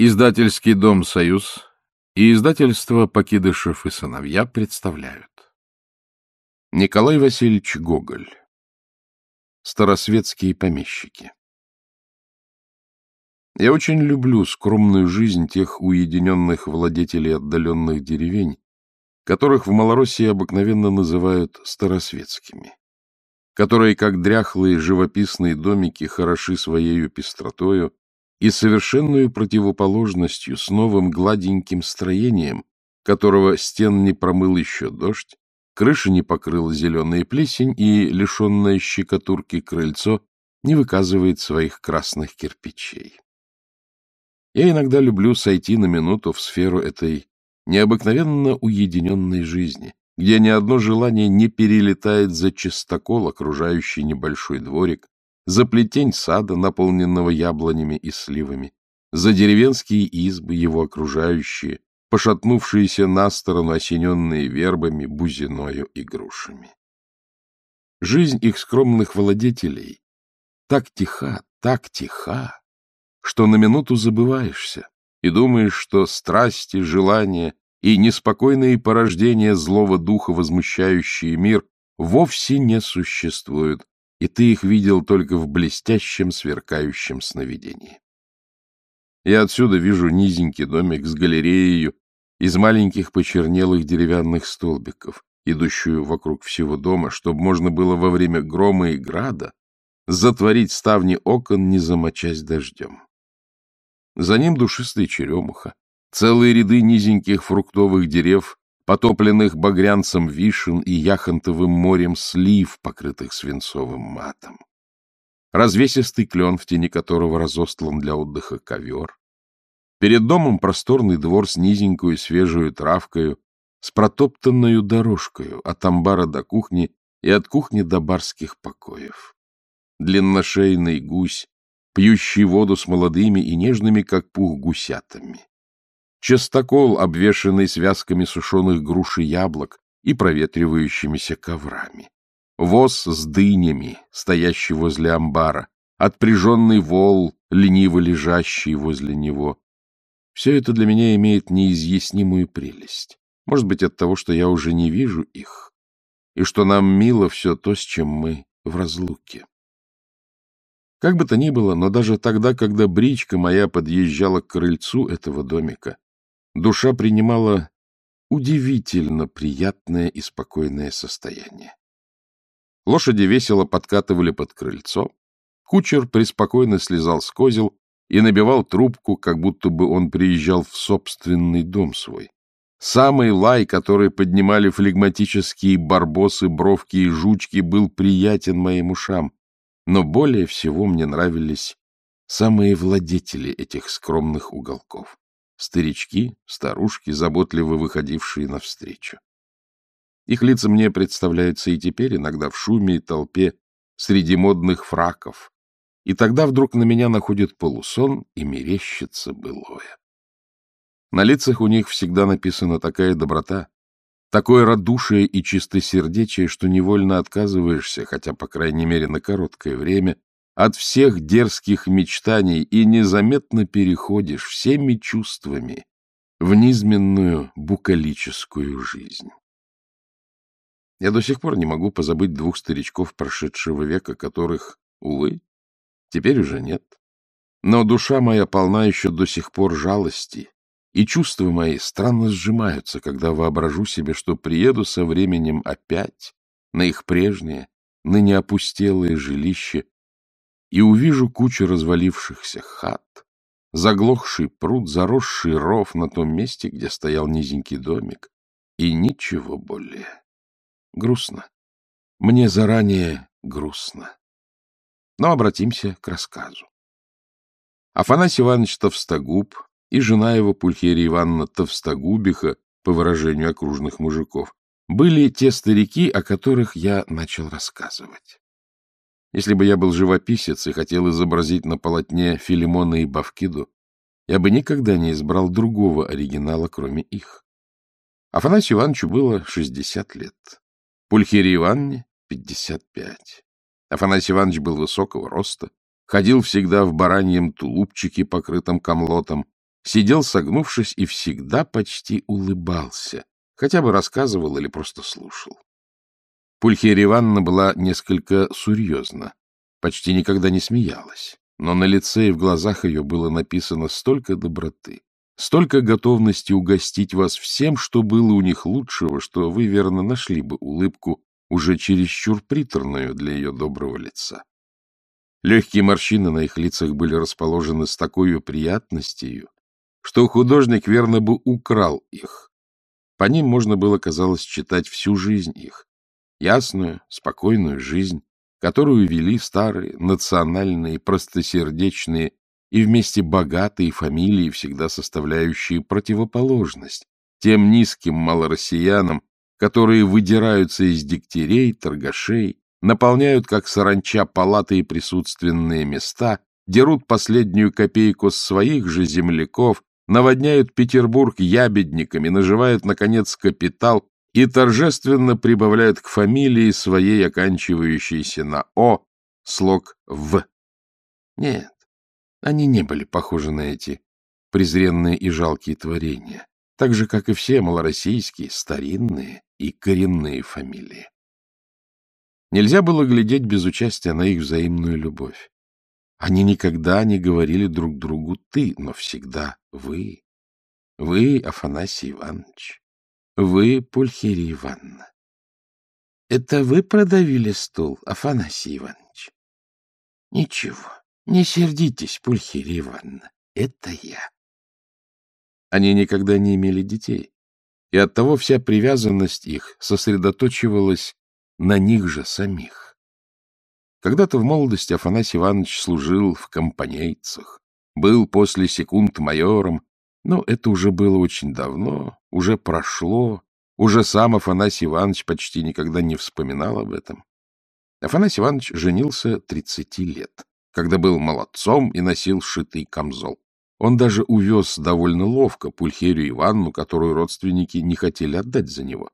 Издательский дом «Союз» и издательство «Покидышев и сыновья» представляют. Николай Васильевич Гоголь. Старосветские помещики. Я очень люблю скромную жизнь тех уединенных владетелей отдаленных деревень, которых в Малороссии обыкновенно называют старосветскими, которые, как дряхлые живописные домики, хороши своею пестротою и совершенную противоположностью с новым гладеньким строением, которого стен не промыл еще дождь, крыша не покрыла зеленая плесень и, лишенное щекотурки крыльцо, не выказывает своих красных кирпичей. Я иногда люблю сойти на минуту в сферу этой необыкновенно уединенной жизни, где ни одно желание не перелетает за чистокол, окружающий небольшой дворик, за плетень сада, наполненного яблонями и сливами, за деревенские избы, его окружающие, пошатнувшиеся на сторону, осененные вербами, бузиною и грушами. Жизнь их скромных владетелей так тиха, так тиха, что на минуту забываешься и думаешь, что страсти, желания и неспокойные порождения злого духа, возмущающие мир, вовсе не существуют, и ты их видел только в блестящем, сверкающем сновидении. Я отсюда вижу низенький домик с галереей из маленьких почернелых деревянных столбиков, идущую вокруг всего дома, чтобы можно было во время грома и града затворить ставни окон, не замочась дождем. За ним душистая черемуха, целые ряды низеньких фруктовых дерев потопленных багрянцем вишен и яхонтовым морем слив, покрытых свинцовым матом. Развесистый клен, в тени которого разостлан для отдыха ковер. Перед домом просторный двор с низенькую свежую травкою, с протоптанную дорожкою от амбара до кухни и от кухни до барских покоев. Длинношейный гусь, пьющий воду с молодыми и нежными, как пух, гусятами частокол, обвешанный связками сушеных груш и яблок и проветривающимися коврами, воз с дынями, стоящий возле амбара, отпряженный вол, лениво лежащий возле него. Все это для меня имеет неизъяснимую прелесть. Может быть, от того, что я уже не вижу их, и что нам мило все то, с чем мы в разлуке. Как бы то ни было, но даже тогда, когда бричка моя подъезжала к крыльцу этого домика, душа принимала удивительно приятное и спокойное состояние. Лошади весело подкатывали под крыльцо, кучер преспокойно слезал с козел и набивал трубку, как будто бы он приезжал в собственный дом свой. Самый лай, который поднимали флегматические барбосы, бровки и жучки, был приятен моим ушам, но более всего мне нравились самые владетели этих скромных уголков старички, старушки, заботливо выходившие навстречу. Их лица мне представляются и теперь, иногда в шуме и толпе, среди модных фраков, и тогда вдруг на меня находит полусон и мерещится былое. На лицах у них всегда написана такая доброта, такое радушие и чистосердечие, что невольно отказываешься, хотя, по крайней мере, на короткое время, от всех дерзких мечтаний и незаметно переходишь всеми чувствами в низменную букалическую жизнь. Я до сих пор не могу позабыть двух старичков прошедшего века, которых, увы, теперь уже нет. Но душа моя полна еще до сих пор жалости, и чувства мои странно сжимаются, когда воображу себе, что приеду со временем опять на их прежнее, ныне опустелое жилище, и увижу кучу развалившихся хат, заглохший пруд, заросший ров на том месте, где стоял низенький домик, и ничего более. Грустно. Мне заранее грустно. Но обратимся к рассказу. Афанасий Иванович Товстогуб и жена его Пульхерия Ивановна Товстогубиха, по выражению окружных мужиков, были те старики, о которых я начал рассказывать. Если бы я был живописец и хотел изобразить на полотне Филимона и Бавкиду, я бы никогда не избрал другого оригинала, кроме их. Афанасию Ивановичу было 60 лет, Пульхерии Ивановне — 55. Афанасий Иванович был высокого роста, ходил всегда в бараньем тулупчике, покрытом камлотом, сидел согнувшись и всегда почти улыбался, хотя бы рассказывал или просто слушал. Пульхерия Ивановна была несколько серьезна, почти никогда не смеялась, но на лице и в глазах ее было написано столько доброты, столько готовности угостить вас всем, что было у них лучшего, что вы, верно, нашли бы улыбку уже чересчур приторную для ее доброго лица. Легкие морщины на их лицах были расположены с такой приятностью, что художник верно бы украл их. По ним можно было, казалось, читать всю жизнь их, ясную, спокойную жизнь, которую вели старые, национальные, простосердечные и вместе богатые фамилии, всегда составляющие противоположность тем низким малороссиянам, которые выдираются из дегтярей, торгашей, наполняют, как саранча, палаты и присутственные места, дерут последнюю копейку с своих же земляков, наводняют Петербург ябедниками, наживают, наконец, капитал и торжественно прибавляют к фамилии своей, оканчивающейся на «о», слог «в». Нет, они не были похожи на эти презренные и жалкие творения, так же, как и все малороссийские, старинные и коренные фамилии. Нельзя было глядеть без участия на их взаимную любовь. Они никогда не говорили друг другу «ты», но всегда «вы». Вы, Афанасий Иванович. Вы, Пульхерия Ивановна. Это вы продавили стул, Афанасий Иванович? Ничего, не сердитесь, Пульхерия Ивановна, это я. Они никогда не имели детей, и оттого вся привязанность их сосредоточивалась на них же самих. Когда-то в молодости Афанасий Иванович служил в компанейцах, был после секунд майором, но это уже было очень давно, уже прошло, уже сам Афанасий Иванович почти никогда не вспоминал об этом. Афанасий Иванович женился 30 лет, когда был молодцом и носил шитый камзол. Он даже увез довольно ловко Пульхерию Ивановну, которую родственники не хотели отдать за него.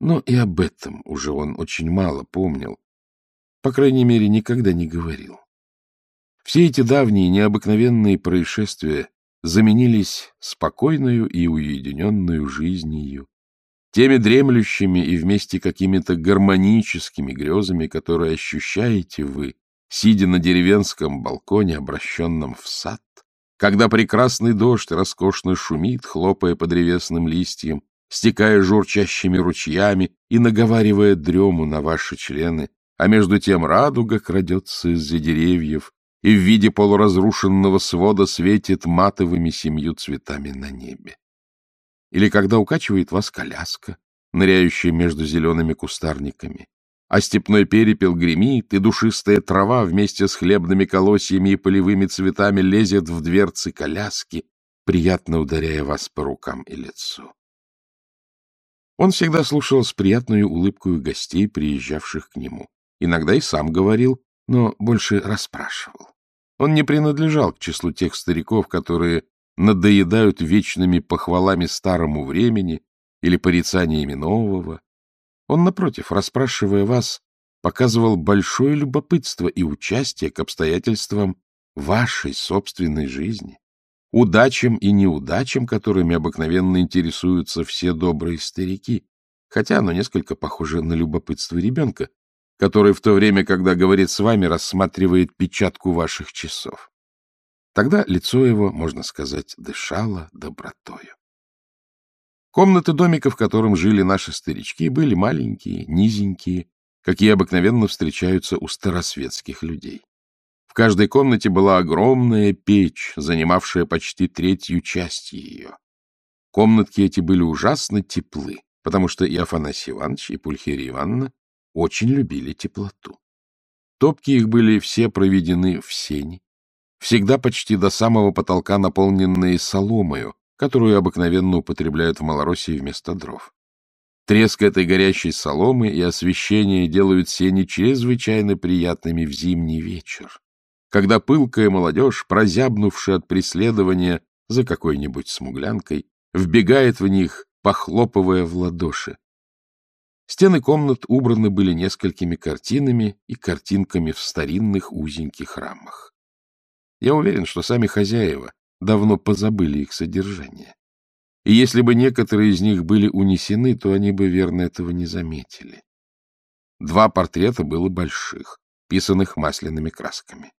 Но и об этом уже он очень мало помнил. По крайней мере, никогда не говорил. Все эти давние необыкновенные происшествия заменились спокойную и уединенную жизнью, теми дремлющими и вместе какими-то гармоническими грезами, которые ощущаете вы, сидя на деревенском балконе, обращенном в сад, когда прекрасный дождь роскошно шумит, хлопая по древесным листьям, стекая журчащими ручьями и наговаривая дрему на ваши члены, а между тем радуга крадется из-за деревьев, и в виде полуразрушенного свода светит матовыми семью цветами на небе. Или когда укачивает вас коляска, ныряющая между зелеными кустарниками, а степной перепел гремит, и душистая трава вместе с хлебными колосьями и полевыми цветами лезет в дверцы коляски, приятно ударяя вас по рукам и лицу. Он всегда слушал с приятной улыбкой гостей, приезжавших к нему. Иногда и сам говорил, но больше расспрашивал. Он не принадлежал к числу тех стариков, которые надоедают вечными похвалами старому времени или порицаниями нового. Он, напротив, расспрашивая вас, показывал большое любопытство и участие к обстоятельствам вашей собственной жизни, удачам и неудачам, которыми обыкновенно интересуются все добрые старики, хотя оно несколько похоже на любопытство ребенка, который в то время, когда говорит с вами, рассматривает печатку ваших часов. Тогда лицо его, можно сказать, дышало добротою. Комнаты домика, в котором жили наши старички, были маленькие, низенькие, какие обыкновенно встречаются у старосветских людей. В каждой комнате была огромная печь, занимавшая почти третью часть ее. Комнатки эти были ужасно теплы, потому что и Афанасий Иванович, и Пульхерия Ивановна очень любили теплоту. Топки их были все проведены в сени, всегда почти до самого потолка наполненные соломою, которую обыкновенно употребляют в Малороссии вместо дров. Треск этой горящей соломы и освещение делают сени чрезвычайно приятными в зимний вечер, когда пылкая молодежь, прозябнувшая от преследования за какой-нибудь смуглянкой, вбегает в них, похлопывая в ладоши. Стены комнат убраны были несколькими картинами и картинками в старинных узеньких рамах. Я уверен, что сами хозяева давно позабыли их содержание. И если бы некоторые из них были унесены, то они бы, верно, этого не заметили. Два портрета было больших, писанных масляными красками.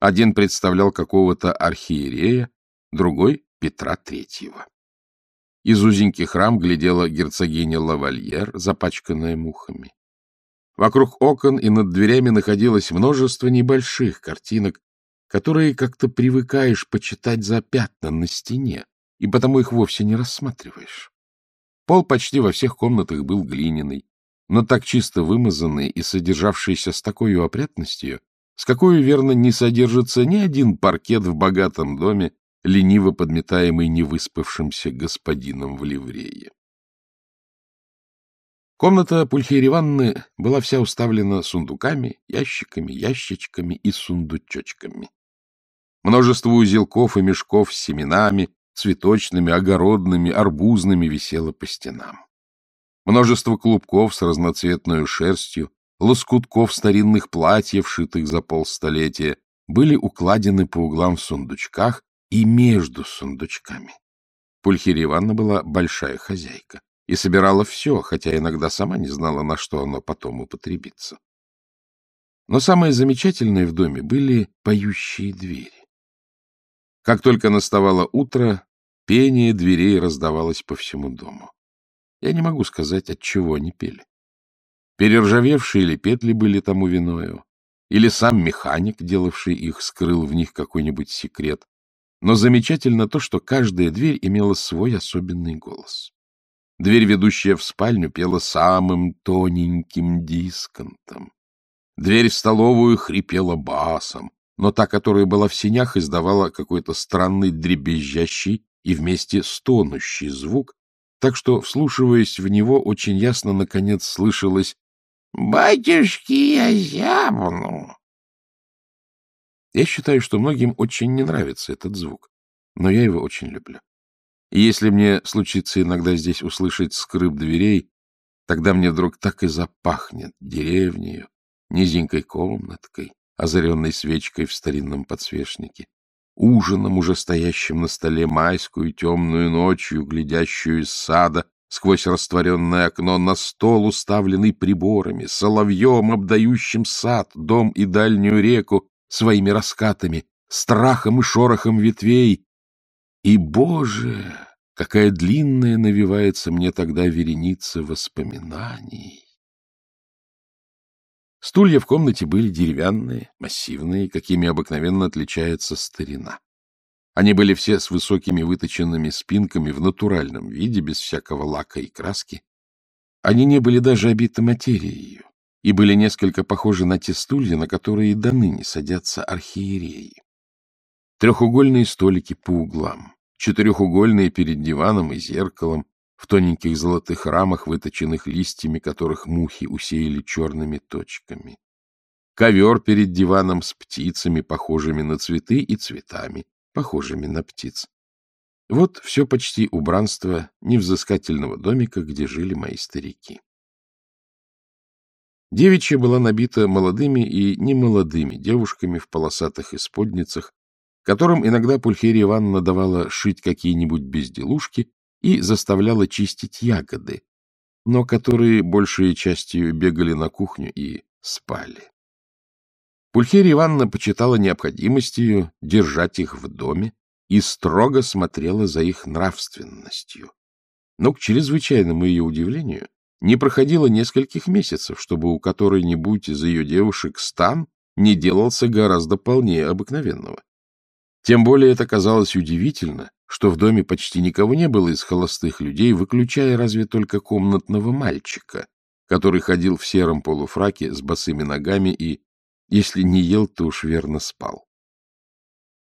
Один представлял какого-то архиерея, другой — Петра Третьего. Из узеньких рам глядела герцогиня Лавальер, запачканная мухами. Вокруг окон и над дверями находилось множество небольших картинок, которые как-то привыкаешь почитать за пятна на стене, и потому их вовсе не рассматриваешь. Пол почти во всех комнатах был глиняный, но так чисто вымазанный и содержавшийся с такой опрятностью, с какой, верно, не содержится ни один паркет в богатом доме, лениво подметаемый невыспавшимся господином в ливрее. Комната Пульхерии Ивановны была вся уставлена сундуками, ящиками, ящичками и сундучочками. Множество узелков и мешков с семенами, цветочными, огородными, арбузными висело по стенам. Множество клубков с разноцветной шерстью, лоскутков старинных платьев, шитых за полстолетия, были укладены по углам в сундучках и между сундучками. Пульхерия Ивановна была большая хозяйка и собирала все, хотя иногда сама не знала, на что оно потом употребится. Но самое замечательное в доме были поющие двери. Как только наставало утро, пение дверей раздавалось по всему дому. Я не могу сказать, от чего они пели. Перержавевшие ли петли были тому виною, или сам механик, делавший их, скрыл в них какой-нибудь секрет. Но замечательно то, что каждая дверь имела свой особенный голос. Дверь, ведущая в спальню, пела самым тоненьким дисконтом. Дверь в столовую хрипела басом, но та, которая была в синях, издавала какой-то странный дребезжащий и вместе стонущий звук, так что, вслушиваясь в него, очень ясно, наконец, слышалось «Батюшки, я зябну!» Я считаю, что многим очень не нравится этот звук, но я его очень люблю. И если мне случится иногда здесь услышать скрип дверей, тогда мне вдруг так и запахнет деревнею, низенькой комнаткой, озаренной свечкой в старинном подсвечнике, ужином, уже стоящим на столе майскую темную ночью, глядящую из сада сквозь растворенное окно на стол, уставленный приборами, соловьем, обдающим сад, дом и дальнюю реку своими раскатами, страхом и шорохом ветвей, и, Боже, какая длинная навивается мне тогда вереница воспоминаний! Стулья в комнате были деревянные, массивные, какими обыкновенно отличается старина. Они были все с высокими выточенными спинками в натуральном виде, без всякого лака и краски. Они не были даже обиты материей и были несколько похожи на те стулья, на которые до ныне садятся архиереи. Трехугольные столики по углам, четырехугольные перед диваном и зеркалом, в тоненьких золотых рамах, выточенных листьями, которых мухи усеяли черными точками. Ковер перед диваном с птицами, похожими на цветы, и цветами, похожими на птиц. Вот все почти убранство невзыскательного домика, где жили мои старики. Девичья была набита молодыми и немолодыми девушками в полосатых исподницах, которым иногда Пульхерия Ивановна давала шить какие-нибудь безделушки и заставляла чистить ягоды, но которые большей частью бегали на кухню и спали. Пульхерия Ивановна почитала необходимостью держать их в доме и строго смотрела за их нравственностью. Но, к чрезвычайному ее удивлению, не проходило нескольких месяцев, чтобы у которой-нибудь из ее девушек стан не делался гораздо полнее обыкновенного. Тем более это казалось удивительно, что в доме почти никого не было из холостых людей, выключая разве только комнатного мальчика, который ходил в сером полуфраке с босыми ногами и, если не ел, то уж верно спал.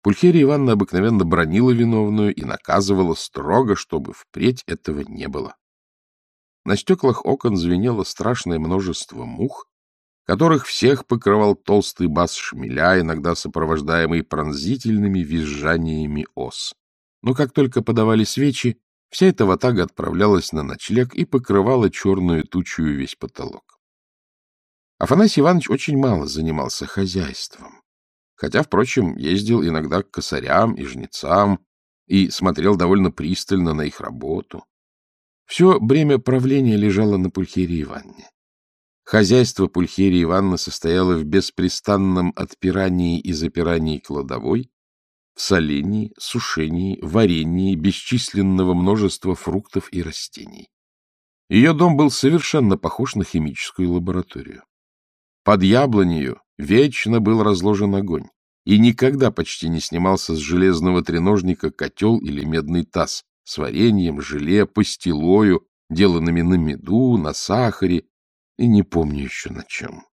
Пульхерия Ивановна обыкновенно бронила виновную и наказывала строго, чтобы впредь этого не было. На стеклах окон звенело страшное множество мух, которых всех покрывал толстый бас шмеля, иногда сопровождаемый пронзительными визжаниями ос. Но как только подавали свечи, вся эта ватага отправлялась на ночлег и покрывала черную тучу весь потолок. Афанасий Иванович очень мало занимался хозяйством, хотя, впрочем, ездил иногда к косарям и жнецам, и смотрел довольно пристально на их работу. Все бремя правления лежало на Пульхерии Ивановне. Хозяйство Пульхерии Ивановны состояло в беспрестанном отпирании и запирании кладовой, в солении, сушении, варенье бесчисленного множества фруктов и растений. Ее дом был совершенно похож на химическую лабораторию. Под яблонью вечно был разложен огонь, и никогда почти не снимался с железного треножника котел или медный таз с вареньем, желе, пастилою, деланными на меду, на сахаре и не помню еще на чем.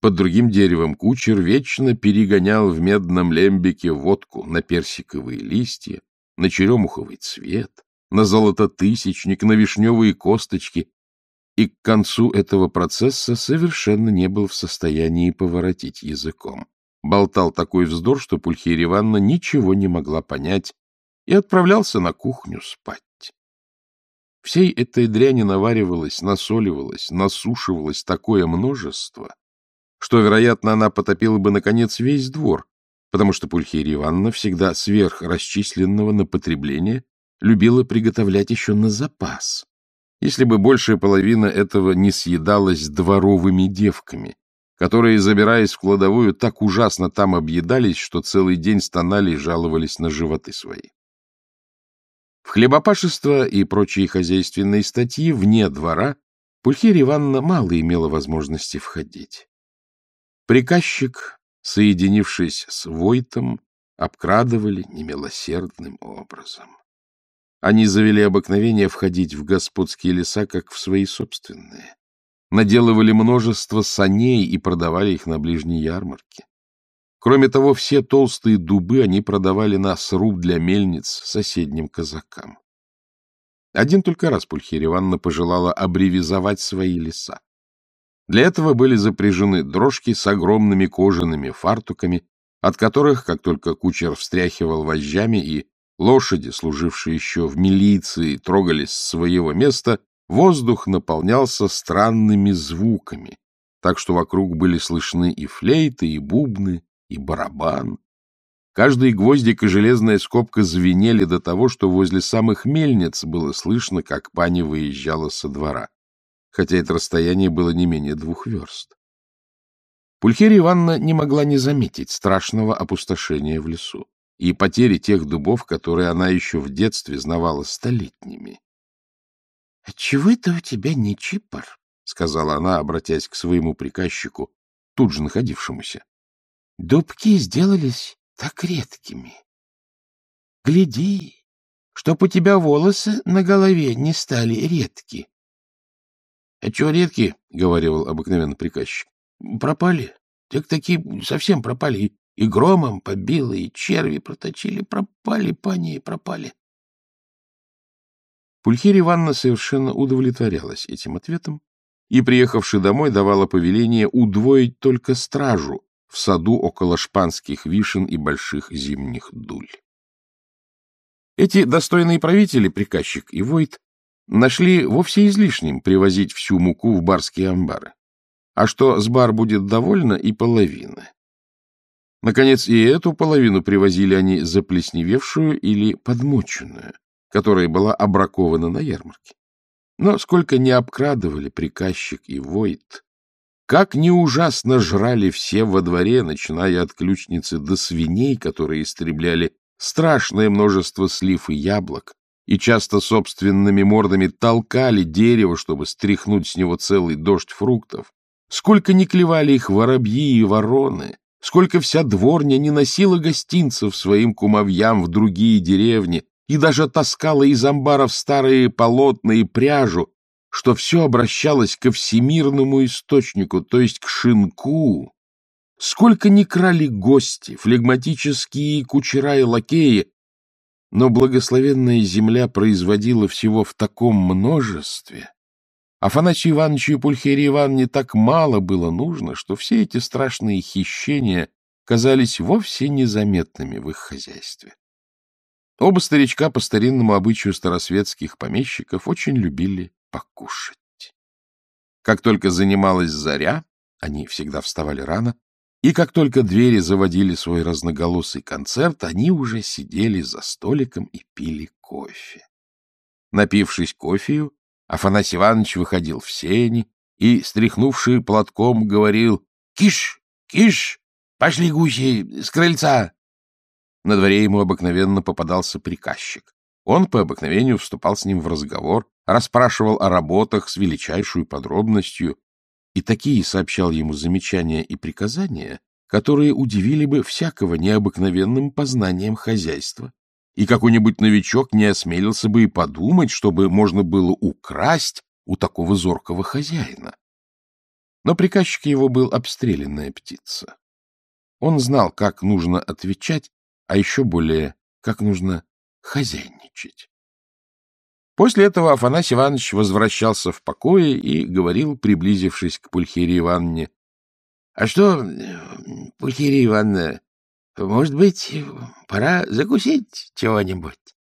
Под другим деревом кучер вечно перегонял в медном лембике водку на персиковые листья, на черемуховый цвет, на золототысячник, на вишневые косточки, и к концу этого процесса совершенно не был в состоянии поворотить языком. Болтал такой вздор, что Пульхерия Ивановна ничего не могла понять и отправлялся на кухню спать. Всей этой дряни наваривалось, насоливалось, насушивалось такое множество, что, вероятно, она потопила бы, наконец, весь двор, потому что Пульхерия Ивановна всегда сверх расчисленного на потребление любила приготовлять еще на запас, если бы большая половина этого не съедалась дворовыми девками, которые, забираясь в кладовую, так ужасно там объедались, что целый день стонали и жаловались на животы свои. В хлебопашество и прочие хозяйственные статьи вне двора Пульхерия Ивановна мало имела возможности входить. Приказчик, соединившись с Войтом, обкрадывали немилосердным образом. Они завели обыкновение входить в господские леса, как в свои собственные. Наделывали множество саней и продавали их на ближней ярмарке. Кроме того, все толстые дубы они продавали на сруб для мельниц соседним казакам. Один только раз Пульхерия Ивановна пожелала обревизовать свои леса. Для этого были запряжены дрожки с огромными кожаными фартуками, от которых, как только кучер встряхивал вожжами и лошади, служившие еще в милиции, трогались с своего места, воздух наполнялся странными звуками, так что вокруг были слышны и флейты, и бубны, и барабан. Каждый гвоздик и железная скобка звенели до того, что возле самых мельниц было слышно, как пани выезжала со двора хотя это расстояние было не менее двух верст. Пульхерия Ивановна не могла не заметить страшного опустошения в лесу и потери тех дубов, которые она еще в детстве знавала столетними. — Отчего это у тебя не чипор? — сказала она, обратясь к своему приказчику, тут же находившемуся. — Дубки сделались так редкими. Гляди, чтоб у тебя волосы на голове не стали редки. — А чего редкие? — говорил обыкновенно приказчик. — Пропали. Так такие совсем пропали. И громом побило, и черви проточили. Пропали, пани, пропали. Пульхерия Ивановна совершенно удовлетворялась этим ответом и, приехавши домой, давала повеление удвоить только стражу в саду около шпанских вишен и больших зимних дуль. Эти достойные правители, приказчик и Войт, нашли вовсе излишним привозить всю муку в барские амбары. А что с бар будет довольно и половины. Наконец, и эту половину привозили они заплесневевшую или подмоченную, которая была обракована на ярмарке. Но сколько не обкрадывали приказчик и Войт, как не ужасно жрали все во дворе, начиная от ключницы до свиней, которые истребляли страшное множество слив и яблок, и часто собственными мордами толкали дерево, чтобы стряхнуть с него целый дождь фруктов. Сколько не клевали их воробьи и вороны, сколько вся дворня не носила гостинцев своим кумовьям в другие деревни и даже таскала из амбаров старые полотна и пряжу, что все обращалось ко всемирному источнику, то есть к шинку. Сколько не крали гости, флегматические кучера и лакеи, но благословенная земля производила всего в таком множестве, Афанасию Ивановичу и Пульхерии Ивановне так мало было нужно, что все эти страшные хищения казались вовсе незаметными в их хозяйстве. Оба старичка по старинному обычаю старосветских помещиков очень любили покушать. Как только занималась заря, они всегда вставали рано, И как только двери заводили свой разноголосый концерт, они уже сидели за столиком и пили кофе. Напившись кофею, Афанасий Иванович выходил в сени и, стряхнувший платком, говорил «Киш! Киш! Пошли гуси с крыльца!» На дворе ему обыкновенно попадался приказчик. Он по обыкновению вступал с ним в разговор, расспрашивал о работах с величайшей подробностью, и такие сообщал ему замечания и приказания, которые удивили бы всякого необыкновенным познанием хозяйства, и какой-нибудь новичок не осмелился бы и подумать, чтобы можно было украсть у такого зоркого хозяина. Но приказчик его был обстрелянная птица. Он знал, как нужно отвечать, а еще более, как нужно хозяйничать. После этого Афанасий Иванович возвращался в покое и говорил, приблизившись к Пульхерии Ивановне, — А что, Пульхерия Ивановна, может быть, пора закусить чего-нибудь?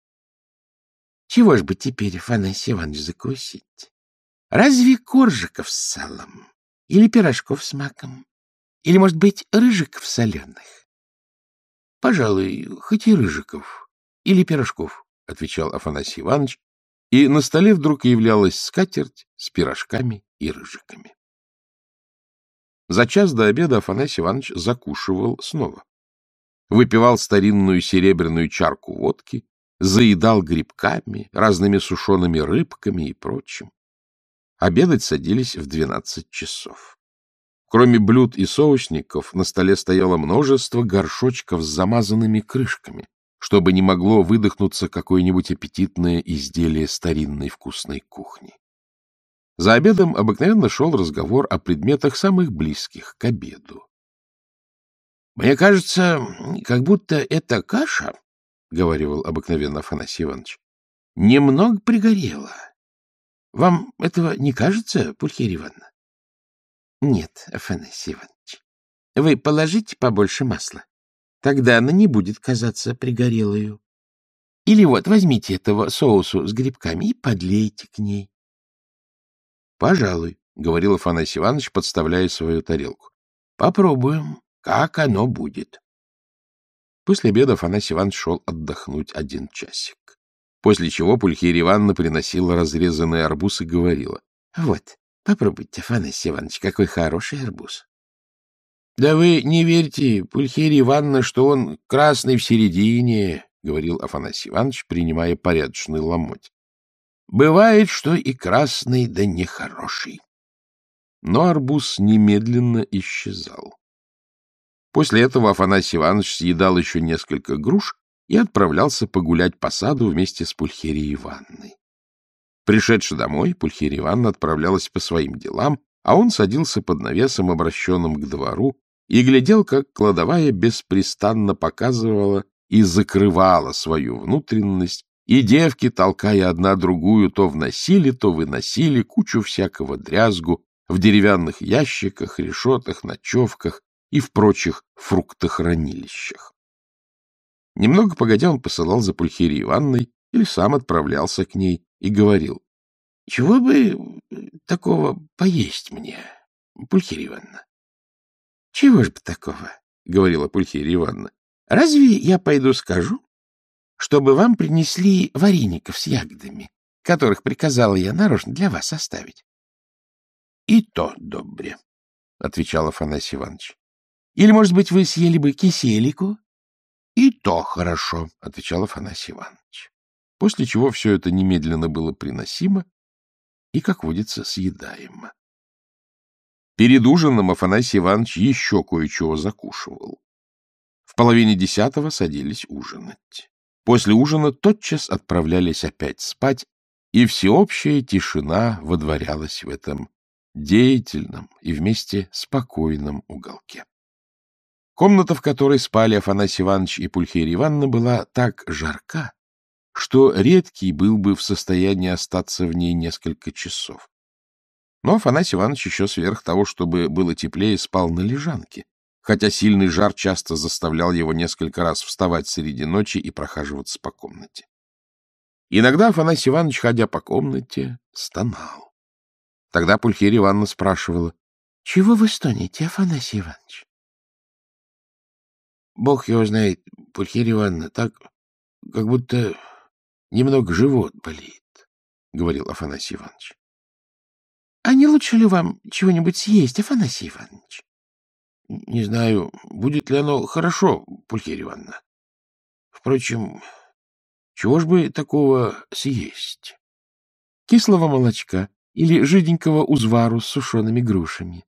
— Чего ж бы теперь, Афанасий Иванович, закусить? Разве коржиков с салом? Или пирожков с маком? Или, может быть, рыжиков соленых? — Пожалуй, хоть и рыжиков или пирожков, — отвечал Афанасий Иванович, и на столе вдруг являлась скатерть с пирожками и рыжиками. За час до обеда Афанасий Иванович закушивал снова. Выпивал старинную серебряную чарку водки, заедал грибками, разными сушеными рыбками и прочим. Обедать садились в двенадцать часов. Кроме блюд и соусников, на столе стояло множество горшочков с замазанными крышками, чтобы не могло выдохнуться какое-нибудь аппетитное изделие старинной вкусной кухни. За обедом обыкновенно шел разговор о предметах самых близких к обеду. — Мне кажется, как будто эта каша, — говорил обыкновенно Афанасий Иванович, — немного пригорела. Вам этого не кажется, Пульхерия Ивановна? — Нет, Афанасий Иванович. Вы положите побольше масла. Тогда она не будет казаться пригорелою. Или вот возьмите этого соусу с грибками и подлейте к ней. — Пожалуй, — говорил Афанасий Иванович, подставляя свою тарелку. — Попробуем, как оно будет. После обеда Афанасий Иванович шел отдохнуть один часик. После чего Пульхерия Ивановна приносила разрезанный арбуз и говорила. — Вот, попробуйте, Афанасий Иванович, какой хороший арбуз. — Да вы не верьте, Пульхерия Ивановна, что он красный в середине, — говорил Афанасий Иванович, принимая порядочный ломоть. — Бывает, что и красный, да нехороший. Но арбуз немедленно исчезал. После этого Афанасий Иванович съедал еще несколько груш и отправлялся погулять по саду вместе с Пульхерией Ивановной. Пришедши домой, Пульхерия Ивановна отправлялась по своим делам, а он садился под навесом, обращенным к двору, и глядел, как кладовая беспрестанно показывала и закрывала свою внутренность, и девки, толкая одна другую, то вносили, то выносили кучу всякого дрязгу в деревянных ящиках, решетах, ночевках и в прочих фруктохранилищах. Немного погодя он посылал за Пульхирией Ивановной или сам отправлялся к ней и говорил, — Чего бы такого поесть мне, Пульхирия Ивановна? — Чего ж бы такого? — говорила Пульхерия Ивановна. — Разве я пойду скажу, чтобы вам принесли вареников с ягодами, которых приказала я нарочно для вас оставить? — И то добре, — отвечал Афанасий Иванович. — Или, может быть, вы съели бы киселику? — И то хорошо, — отвечал Афанасий Иванович. После чего все это немедленно было приносимо и, как водится, съедаемо. Перед ужином Афанасий Иванович еще кое-чего закушивал. В половине десятого садились ужинать. После ужина тотчас отправлялись опять спать, и всеобщая тишина водворялась в этом деятельном и вместе спокойном уголке. Комната, в которой спали Афанасий Иванович и Пульхерия Ивановна, была так жарка, что редкий был бы в состоянии остаться в ней несколько часов. Но Афанасий Иванович еще сверх того, чтобы было теплее, спал на лежанке, хотя сильный жар часто заставлял его несколько раз вставать среди ночи и прохаживаться по комнате. Иногда Афанасий Иванович, ходя по комнате, стонал. Тогда Пульхерия Ивановна спрашивала, — Чего вы стонете, Афанасий Иванович? бог его знает, Пульхерия Ивановна, так, как будто немного живот болит, — говорил Афанасий Иванович. — А не лучше ли вам чего-нибудь съесть, Афанасий Иванович? — Не знаю, будет ли оно хорошо, Пульхерия Ивановна. Впрочем, чего ж бы такого съесть? Кислого молочка или жиденького узвару с сушеными грушами.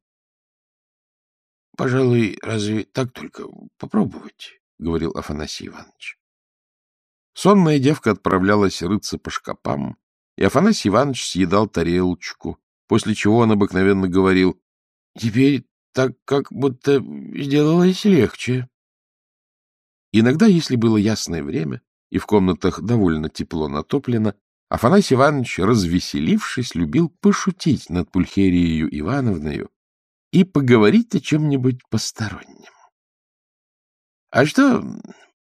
— Пожалуй, разве так только попробовать? — говорил Афанасий Иванович. Сонная девка отправлялась рыться по шкапам, и Афанасий Иванович съедал тарелочку, после чего он обыкновенно говорил «Теперь так как будто сделалось легче». Иногда, если было ясное время, и в комнатах довольно тепло натоплено, Афанасий Иванович, развеселившись, любил пошутить над Пульхерией Ивановною и поговорить о чем-нибудь постороннем. — А что,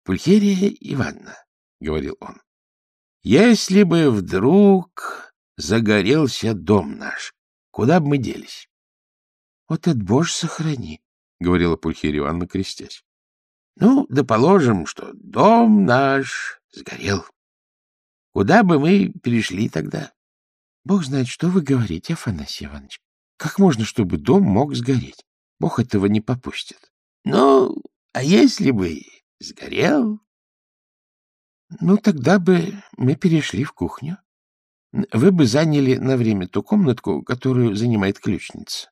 Пульхерия Ивановна, — говорил он, — если бы вдруг загорелся дом наш, куда бы мы делись? — Вот это боже сохрани, — говорила Пульхерия Ивановна, крестясь. — Ну, да положим, что дом наш сгорел. Куда бы мы перешли тогда? — Бог знает, что вы говорите, Афанасий Иванович. Как можно, чтобы дом мог сгореть? Бог этого не попустит. — Ну, а если бы сгорел? — Ну, тогда бы мы перешли в кухню. Вы бы заняли на время ту комнатку, которую занимает ключница.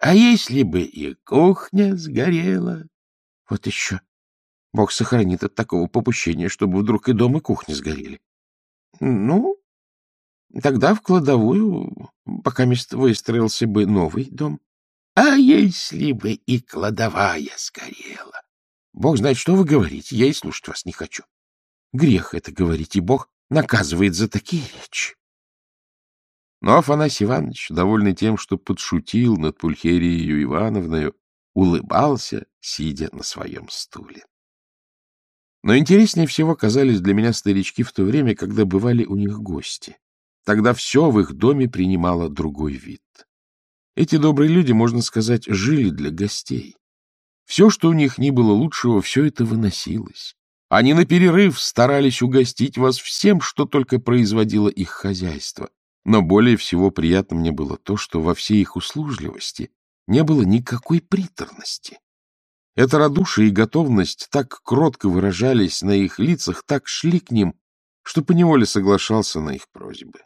А если бы и кухня сгорела? Вот еще. Бог сохранит от такого попущения, чтобы вдруг и дом, и кухня сгорели. Ну, тогда в кладовую, пока мест выстроился бы новый дом. А если бы и кладовая сгорела? Бог знает, что вы говорите, я и слушать вас не хочу. Грех это говорить, и Бог наказывает за такие речи. Но Афанасий Иванович, довольный тем, что подшутил над Пульхерией Ивановною, улыбался, сидя на своем стуле. Но интереснее всего казались для меня старички в то время, когда бывали у них гости. Тогда все в их доме принимало другой вид. Эти добрые люди, можно сказать, жили для гостей. Все, что у них не было лучшего, все это выносилось. Они на перерыв старались угостить вас всем, что только производило их хозяйство. Но более всего приятно мне было то, что во всей их услужливости не было никакой приторности. Эта радушие и готовность так кротко выражались на их лицах, так шли к ним, что поневоле соглашался на их просьбы.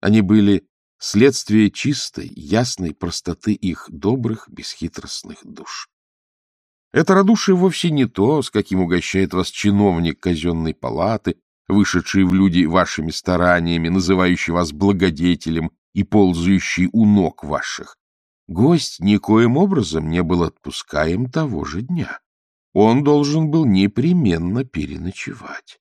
Они были следствие чистой, ясной простоты их добрых, бесхитростных душ. Это радушие вовсе не то, с каким угощает вас чиновник казенной палаты, вышедший в люди вашими стараниями, называющий вас благодетелем и ползающий у ног ваших. Гость никоим образом не был отпускаем того же дня. Он должен был непременно переночевать.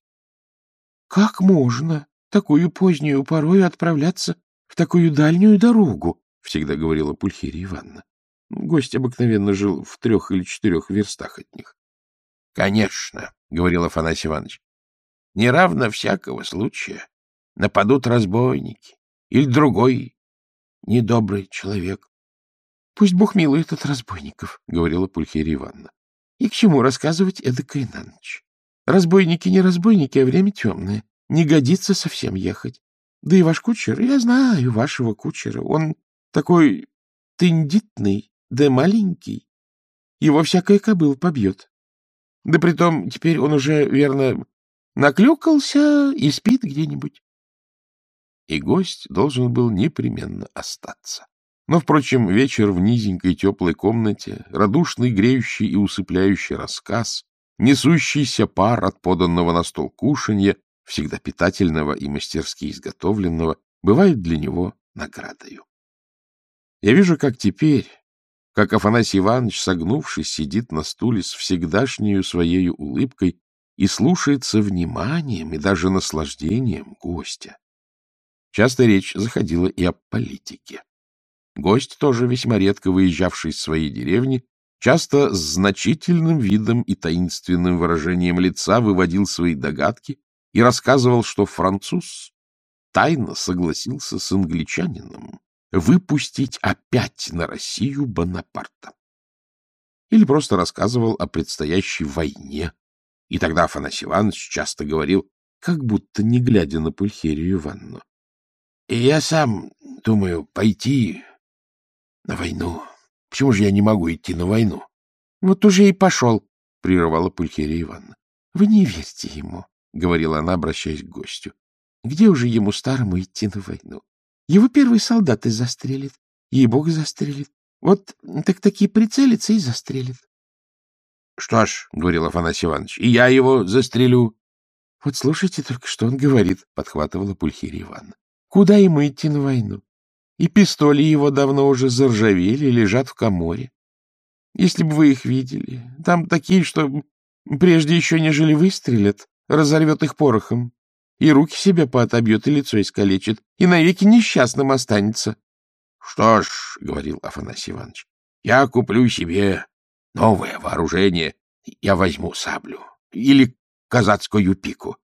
— Как можно такую позднюю порою отправляться в такую дальнюю дорогу? — всегда говорила Пульхерия Ивановна. Гость обыкновенно жил в трех или четырех верстах от них. — Конечно, — говорил Афанасий Иванович, — неравно всякого случая нападут разбойники или другой недобрый человек. — Пусть Бог милует от разбойников, — говорила Пульхерия Ивановна. — И к чему рассказывать эдакой на ночь? Разбойники не разбойники, а время темное. Не годится совсем ехать. Да и ваш кучер, я знаю вашего кучера, он такой тындитный, да маленький. Его всякая кобыл побьет. Да притом теперь он уже, верно, наклюкался и спит где-нибудь. И гость должен был непременно остаться. Но, впрочем, вечер в низенькой теплой комнате, радушный, греющий и усыпляющий рассказ, несущийся пар от поданного на стол кушанья, всегда питательного и мастерски изготовленного, бывает для него наградою. Я вижу, как теперь, как Афанасий Иванович, согнувшись, сидит на стуле с всегдашнею своей улыбкой и слушается вниманием и даже наслаждением гостя. Часто речь заходила и о политике. Гость, тоже весьма редко выезжавший из своей деревни, часто с значительным видом и таинственным выражением лица выводил свои догадки и рассказывал, что француз тайно согласился с англичанином выпустить опять на Россию Бонапарта. или просто рассказывал о предстоящей войне. И тогда Афанасий Иванович часто говорил, как будто не глядя на Пульхерию Ивановну. — я сам думаю пойти на войну. Почему же я не могу идти на войну? — Вот уже и пошел, — прерывала Пульхерия Ивановна. — Вы не верьте ему, — говорила она, обращаясь к гостю. — Где уже ему старому идти на войну? Его первый солдат и застрелит, ей-бог застрелит. Вот так такие прицелится и застрелит. — Что ж, — говорил Афанасий Иванович, — и я его застрелю. — Вот слушайте только, что он говорит, — подхватывала Пульхирия Ивановна. — Куда ему идти на войну? И пистоли его давно уже заржавели, лежат в коморе. Если бы вы их видели, там такие, что прежде еще нежели выстрелят, разорвет их порохом, и руки себе поотобьет, и лицо искалечит, и навеки несчастным останется. — Что ж, — говорил Афанасий Иванович, — я куплю себе новое вооружение, я возьму саблю или казацкую пику.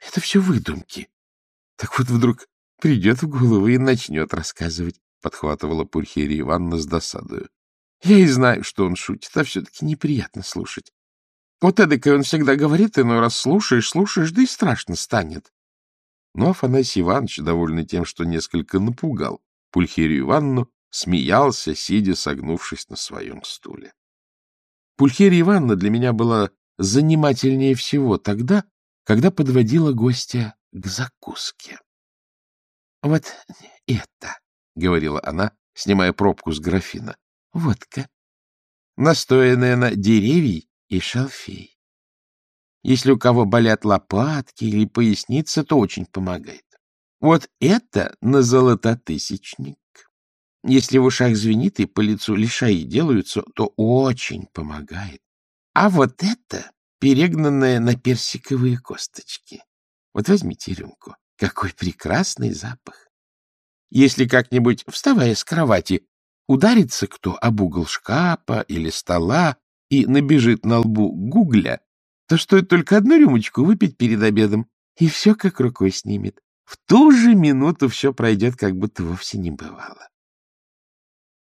Это все выдумки. Так вот вдруг придет в голову и начнет рассказывать, — подхватывала Пульхерия Ивановна с досадою. Я и знаю, что он шутит, а все-таки неприятно слушать. Вот эдакой он всегда говорит, иной раз слушаешь, слушаешь, да и страшно станет. Но Афанасий Иванович, довольный тем, что несколько напугал Пульхерию Ивановну, смеялся, сидя согнувшись на своем стуле. Пульхерия Ивановна для меня была занимательнее всего тогда, когда подводила гостя к закуске. — Вот это, — говорила она, снимая пробку с графина, — водка, настоянная на деревья и шалфей. Если у кого болят лопатки или поясница, то очень помогает. Вот это на золототысячник. Если в ушах звенит и по лицу лишаи делаются, то очень помогает. А вот это перегнанное на персиковые косточки. Вот возьмите рюмку. Какой прекрасный запах. Если как-нибудь, вставая с кровати, ударится кто об угол шкафа или стола и набежит на лбу гугля, то стоит только одну рюмочку выпить перед обедом, и все как рукой снимет. В ту же минуту все пройдет, как будто вовсе не бывало.